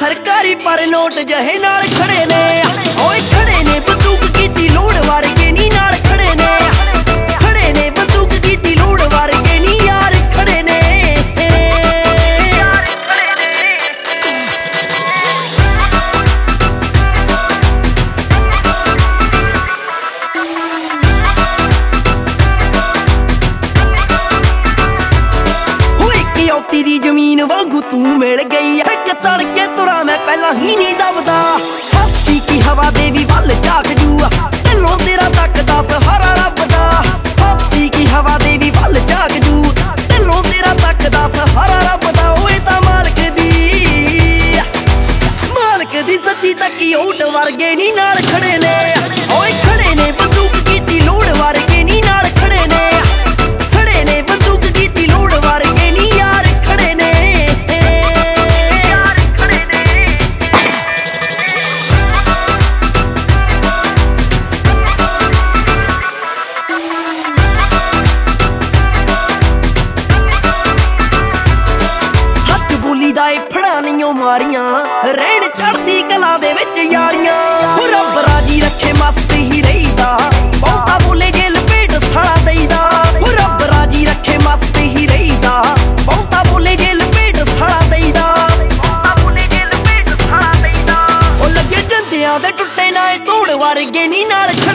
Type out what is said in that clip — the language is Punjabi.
ਸਰਕਾਰੀ ਪਰ ਨੋਟ ਜਹੇ ਨਾਲ ਖੜੇ ਨੇ। ਓਏ ਖੜੇ ਨੇ, ਬੰਦੂਕ ਕੀਤੀ ਲੋੜ ਵਰਗੇ ਨਹੀਂ ਨਾਲ ਖੜੇ ਨੇ। ਖੜੇ ਨੇ, ਬੰਦੂਕ ਕੀਤੀ ਲੋੜ ਵਰਗੇ ਨਹੀਂ ਯਾਰ ਖੜੇ ਨੇ। ਹੋਏ ਕਿ ਔਤੀ ਦੀ ਜ਼ਮੀਨ ਵਾਂਗੂ ਤੂੰ ਮਿਲ ਗਈ ਐ ਕਿ ਤੜਕੇ ਵਰਗੇ ਨਹੀਂ ਨਾਲ ਖੜੇ ਨੇ। ਓਏ ਖੜੇ ਨੇ, ਬੰਦੂਕ ਕੀਤੀ ਲੋੜ ਵਰਗੇ ਨਹੀਂ ਨਾਲ ਖੜੇ ਨੇ। ਖੜੇ ਨੇ, ਬੰਦੂਕ ਕੀਤੀ ਲੋੜ ਵਰਗੇ ਨਹੀਂ ਯਾਰ ਖੜੇ ਨੇ। ਯਾਰ ਖੜੇ ਨੇ। ਸੱਚ ਬੋਲੀ ਦਾ ਏ ਫੜਾ ਨਹੀਂਓ ਮਾਰੀਆਂ। ਰਹਿਣ ਚੜਦੀ அதட்டுட்டை நாய் தூள் வருகே நீ நாளைக்கு